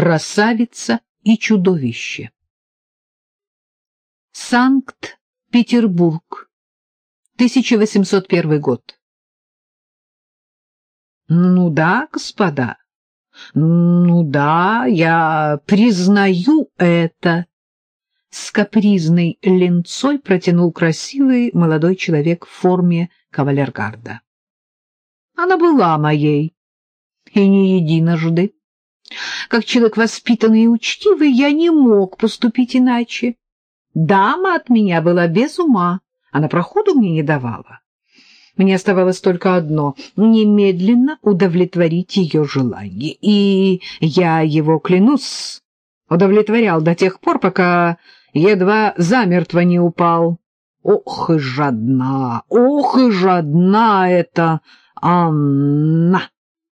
Красавица и чудовище. Санкт-Петербург, 1801 год. Ну да, господа, ну да, я признаю это. С капризной ленцой протянул красивый молодой человек в форме кавалергарда. Она была моей, и не единожды. Как человек воспитанный и учтивый, я не мог поступить иначе. Дама от меня была без ума, она проходу мне не давала. Мне оставалось только одно — немедленно удовлетворить ее желание. И я его, клянусь, удовлетворял до тех пор, пока едва замертво не упал. Ох и жадна, ох и жадна эта Анна!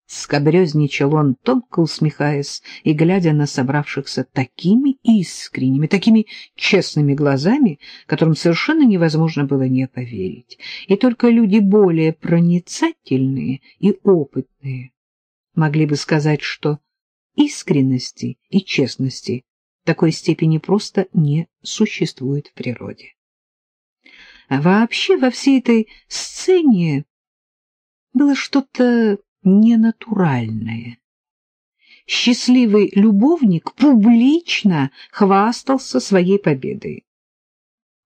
Скобрезничал он, тонко усмехаясь и глядя на собравшихся такими искренними, такими честными глазами, которым совершенно невозможно было не поверить. И только люди более проницательные и опытные могли бы сказать, что искренности и честности такой степени просто не существует в природе. А вообще во всей этой сцене было что-то ненатуральное. Счастливый любовник публично хвастался своей победой.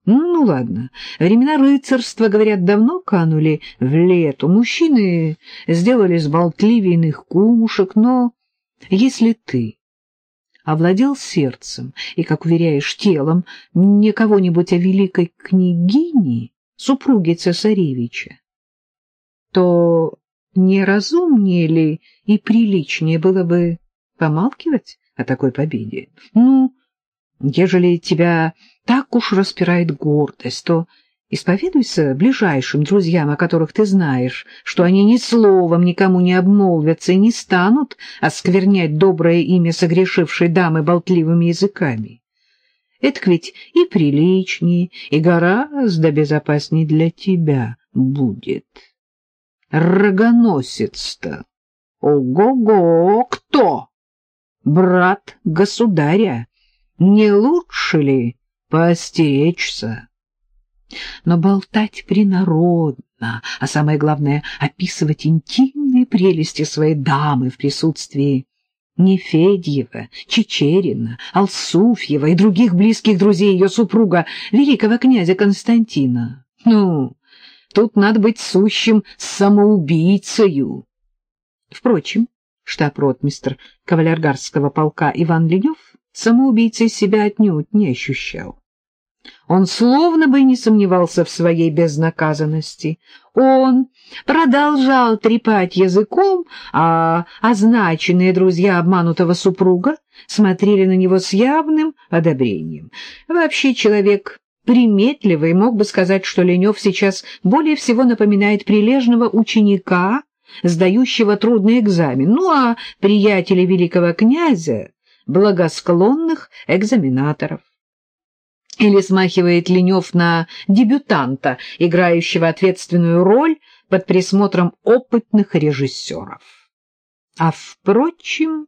Ну, ладно, времена рыцарства, говорят, давно канули в лету. Мужчины сделались болтливее иных кумушек, но если ты овладел сердцем и, как уверяешь, телом не кого-нибудь, а великой княгини, супруги цесаревича, то неразумнее ли и приличнее было бы помалкивать о такой победе? Ну, ежели тебя так уж распирает гордость, то исповедуйся ближайшим друзьям, о которых ты знаешь, что они ни словом никому не обмолвятся и не станут осквернять доброе имя согрешившей дамы болтливыми языками. Это ведь и приличнее, и гораздо безопаснее для тебя будет рогоносец-то? Ого-го, кто? Брат государя. Не лучше ли поостеречься? Но болтать принародно, а самое главное — описывать интимные прелести своей дамы в присутствии Нефедьева, Чечерина, Алсуфьева и других близких друзей ее супруга, великого князя Константина. Ну, Тут надо быть сущим самоубийцею. Впрочем, штаб-ротмистр кавалергарского полка Иван Ленев самоубийцей себя отнюдь не ощущал. Он словно бы не сомневался в своей безнаказанности. Он продолжал трепать языком, а означенные друзья обманутого супруга смотрели на него с явным одобрением. Вообще человек приметливый, мог бы сказать, что Ленев сейчас более всего напоминает прилежного ученика, сдающего трудный экзамен, ну а приятели великого князя — благосклонных экзаменаторов. Или смахивает Ленев на дебютанта, играющего ответственную роль под присмотром опытных режиссеров. А, впрочем,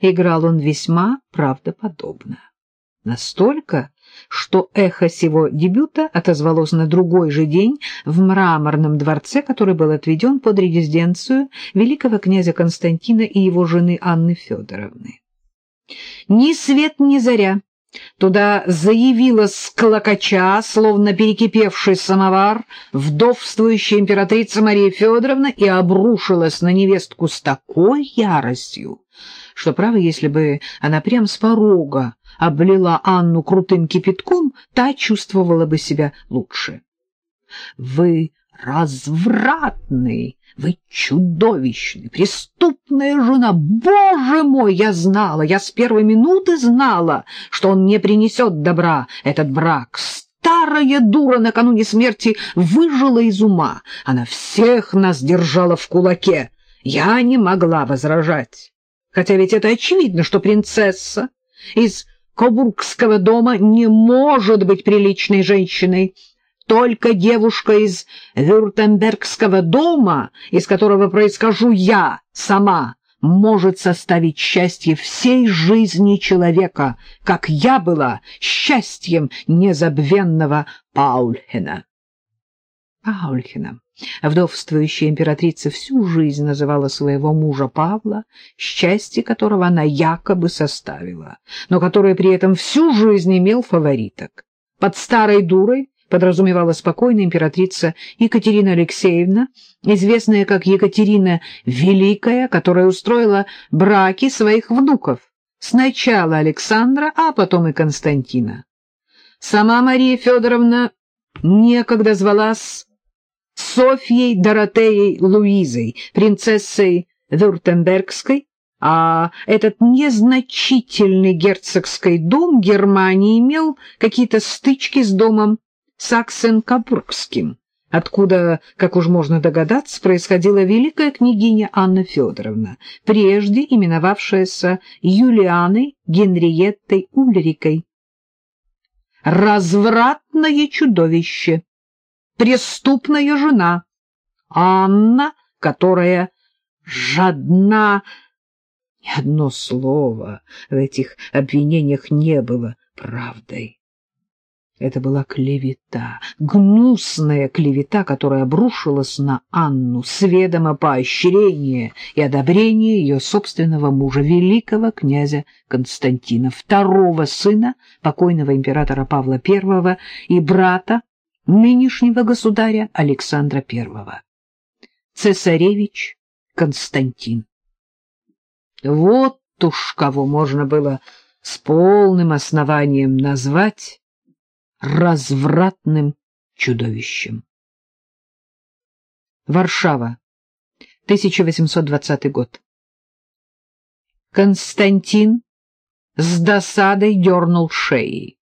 играл он весьма правдоподобно. Настолько, что эхо сего дебюта отозвалось на другой же день в мраморном дворце, который был отведен под резиденцию великого князя Константина и его жены Анны Федоровны. Ни свет, ни заря. Туда заявилась клокоча, словно перекипевший самовар, вдовствующая императрица Мария Федоровна и обрушилась на невестку с такой яростью, что, право, если бы она прям с порога облила Анну крутым кипятком, та чувствовала бы себя лучше. — Вы развратный, вы чудовищный, преступная жена. Боже мой, я знала, я с первой минуты знала, что он не принесет добра, этот брак. Старая дура накануне смерти выжила из ума. Она всех нас держала в кулаке. Я не могла возражать. Хотя ведь это очевидно, что принцесса из Кобургского дома не может быть приличной женщиной. Только девушка из Вюртембергского дома, из которого происхожу я сама, может составить счастье всей жизни человека, как я была счастьем незабвенного Паульхена. Паульхеном вдовствующая императрица всю жизнь называла своего мужа Павла, счастье которого она якобы составила, но который при этом всю жизнь имел фавориток. Под старой дурой подразумевала спокойная императрица Екатерина Алексеевна, известная как Екатерина Великая, которая устроила браки своих внуков, сначала Александра, а потом и Константина. Сама Мария Федоровна некогда звалась Софьей Доротеей Луизой, принцессой Вюртембергской, а этот незначительный герцогский дом Германии имел какие-то стычки с домом Саксен-Кабургским, откуда, как уж можно догадаться, происходила великая княгиня Анна Федоровна, прежде именовавшаяся Юлианой Генриеттой Ульрикой. Развратное чудовище, преступная жена, Анна, которая жадна... Ни одно слово в этих обвинениях не было правдой. Это была клевета, гнусная клевета, которая обрушилась на Анну с ведома поощрения и одобрения ее собственного мужа, великого князя Константина, второго сына покойного императора Павла I и брата нынешнего государя Александра I. Цесаревич Константин. Вот уж кого можно было с полным основанием назвать развратным чудовищем. Варшава, 1820 год. Константин с досадой дернул шеей.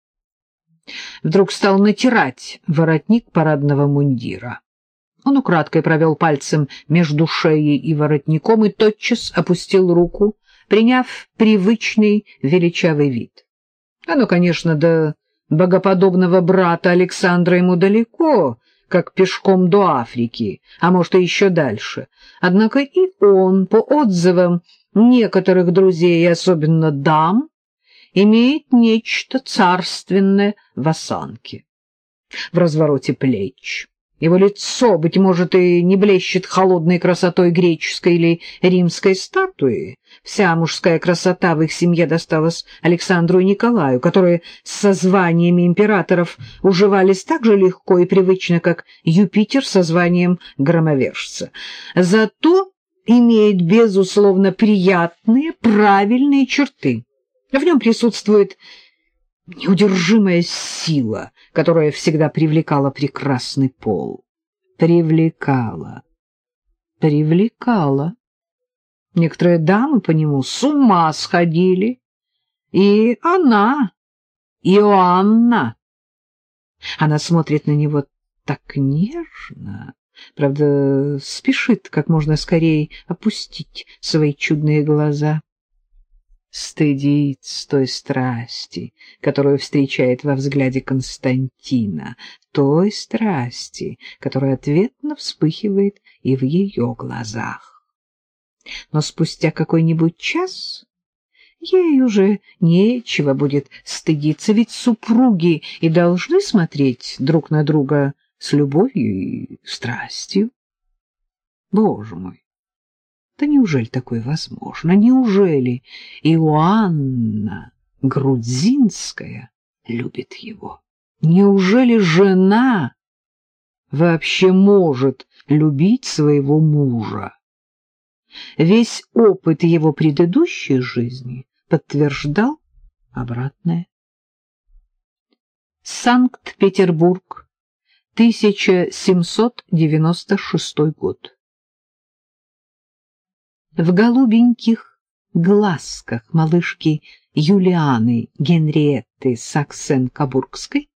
Вдруг стал натирать воротник парадного мундира. Он украдкой провел пальцем между шеей и воротником и тотчас опустил руку, приняв привычный величавый вид. Оно, конечно, до богоподобного брата Александра ему далеко, как пешком до Африки, а может и еще дальше. Однако и он, по отзывам некоторых друзей, особенно дам, имеет нечто царственное в осанке, в развороте плеч. Его лицо, быть может, и не блещет холодной красотой греческой или римской статуи. Вся мужская красота в их семье досталась Александру и Николаю, которые со званиями императоров уживались так же легко и привычно, как Юпитер со званием громовержца. Зато имеет, безусловно, приятные, правильные черты. В нем присутствует неудержимая сила, которая всегда привлекала прекрасный пол. Привлекала. Привлекала. Некоторые дамы по нему с ума сходили. И она, Иоанна. Она смотрит на него так нежно, правда, спешит как можно скорее опустить свои чудные глаза стыдится той страсти, которую встречает во взгляде Константина, той страсти, которая ответно вспыхивает и в ее глазах. Но спустя какой-нибудь час ей уже нечего будет стыдиться, ведь супруги и должны смотреть друг на друга с любовью и страстью. Боже мой! Да неужели такое возможно? Неужели Иоанна Грудзинская любит его? Неужели жена вообще может любить своего мужа? Весь опыт его предыдущей жизни подтверждал обратное. Санкт-Петербург, 1796 год в голубеньких глазках малышки Юлианы Генриетты Саксен-Кабургской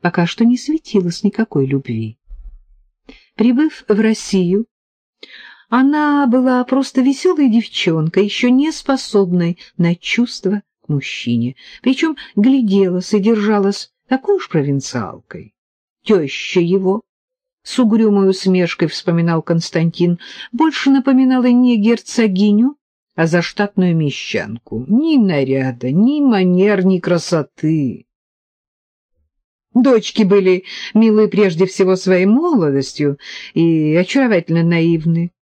пока что не светилось никакой любви. Прибыв в Россию, она была просто веселой девчонкой, еще не способной на чувства к мужчине, причем гляделась и держалась такой уж провинциалкой. Теща его, с угрюмой усмешкой вспоминал Константин, больше напоминала не герцогиню, а за штатную мещанку. Ни наряда, ни манер, ни красоты. Дочки были милы прежде всего своей молодостью и очаровательно наивны.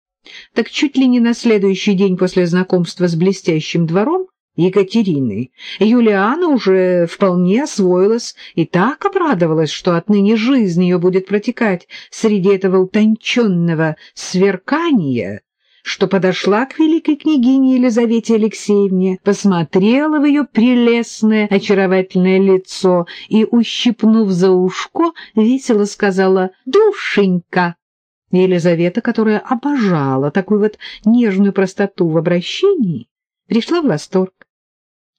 Так чуть ли не на следующий день после знакомства с блестящим двором Екатерины Юлиана уже вполне освоилась и так обрадовалась, что отныне жизнь ее будет протекать среди этого утонченного сверкания, что подошла к великой княгине Елизавете Алексеевне, посмотрела в ее прелестное, очаровательное лицо и, ущипнув за ушко, весело сказала «Душенька!». Елизавета, которая обожала такую вот нежную простоту в обращении, пришла в восторг.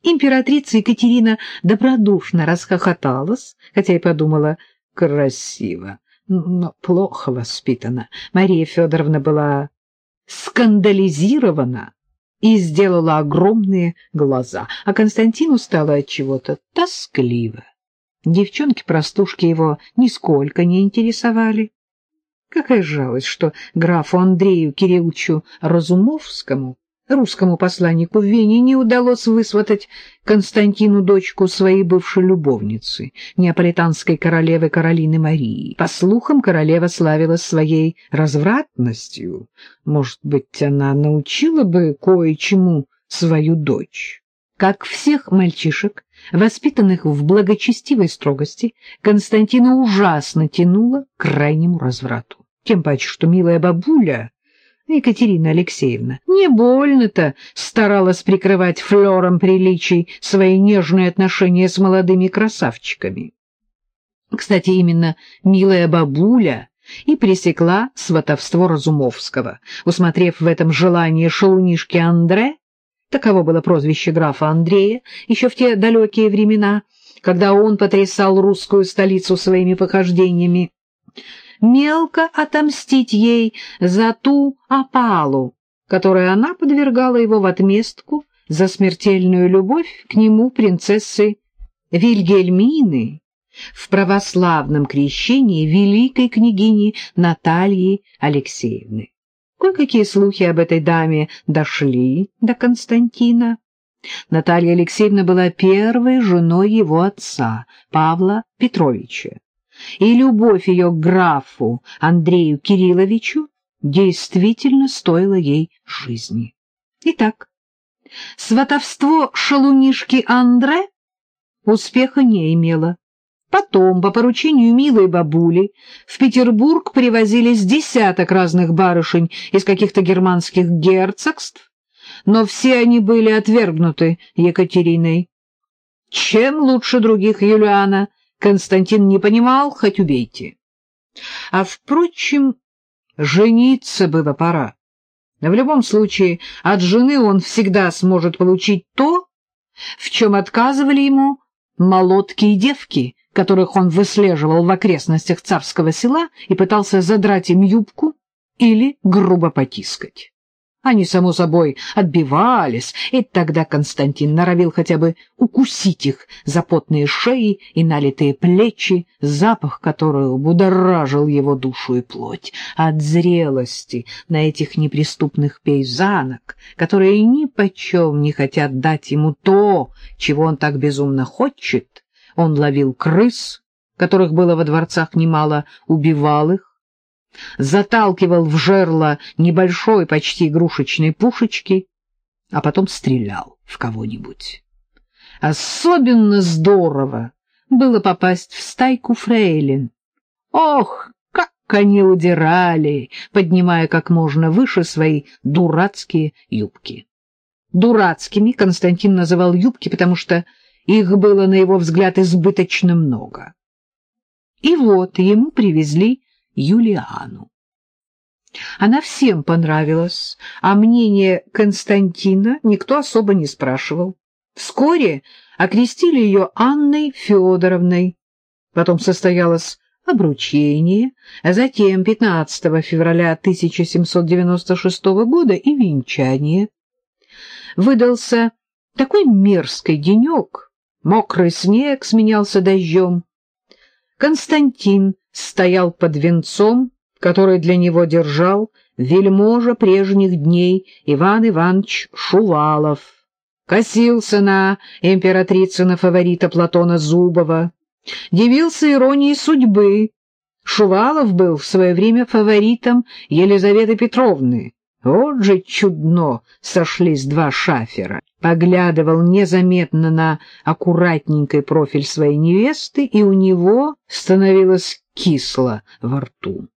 Императрица Екатерина добродушно расхохоталась, хотя и подумала «красиво», но плохо воспитана. Мария Федоровна была скандализирована и сделала огромные глаза, а Константину стало от чего-то тоскливо. Девчонки-простушки его нисколько не интересовали. Какая жалость, что графу Андрею Кирилловичу Разумовскому, русскому посланнику в Вене, не удалось высватать Константину дочку своей бывшей любовницы, неаполитанской королевы Каролины Марии. По слухам, королева славилась своей развратностью. Может быть, она научила бы кое-чему свою дочь. Как всех мальчишек, воспитанных в благочестивой строгости, Константина ужасно тянуло к крайнему разврату. Тем паче, что милая бабуля Екатерина Алексеевна не больно-то старалась прикрывать флером приличий свои нежные отношения с молодыми красавчиками. Кстати, именно милая бабуля и пресекла сватовство Разумовского, усмотрев в этом желание шалунишки Андре, таково было прозвище графа Андрея, еще в те далекие времена, когда он потрясал русскую столицу своими похождениями, мелко отомстить ей за ту опалу, которой она подвергала его в отместку за смертельную любовь к нему принцессы Вильгельмины в православном крещении великой княгини Натальи Алексеевны. Кое-какие слухи об этой даме дошли до Константина. Наталья Алексеевна была первой женой его отца, Павла Петровича и любовь ее к графу Андрею Кирилловичу действительно стоила ей жизни. Итак, сватовство шалунишки Андре успеха не имело. Потом, по поручению милой бабули, в Петербург привозились десяток разных барышень из каких-то германских герцогств, но все они были отвергнуты Екатериной. Чем лучше других Юлиана Константин не понимал, хоть убейте. А, впрочем, жениться было пора. В любом случае, от жены он всегда сможет получить то, в чем отказывали ему молотки и девки, которых он выслеживал в окрестностях царского села и пытался задрать им юбку или грубо потискать. Они, само собой, отбивались, и тогда Константин норовил хотя бы укусить их за потные шеи и налитые плечи, запах которого будоражил его душу и плоть. От зрелости на этих неприступных пейзанок, которые ни почем не хотят дать ему то, чего он так безумно хочет, он ловил крыс, которых было во дворцах немало, убивал их, заталкивал в жерло небольшой, почти игрушечной пушечки, а потом стрелял в кого-нибудь. Особенно здорово было попасть в стайку фрейлин. Ох, как они удирали, поднимая как можно выше свои дурацкие юбки. Дурацкими Константин называл юбки, потому что их было, на его взгляд, избыточно много. И вот ему привезли Юлиану. Она всем понравилась, а мнение Константина никто особо не спрашивал. Вскоре окрестили ее Анной Федоровной. Потом состоялось обручение, а затем 15 февраля 1796 года и венчание. Выдался такой мерзкий денек, мокрый снег сменялся дождем. Константин стоял под венцом, который для него держал вельможа прежних дней Иван Иванович Шувалов. Косился на императрицы фаворита Платона Зубова, дивился иронии судьбы. Шувалов был в свое время фаворитом Елизаветы Петровны. Вот же чудно сошлись два шафера. Поглядывал незаметно на аккуратненький профиль своей невесты, и у него становилось кисло во рту.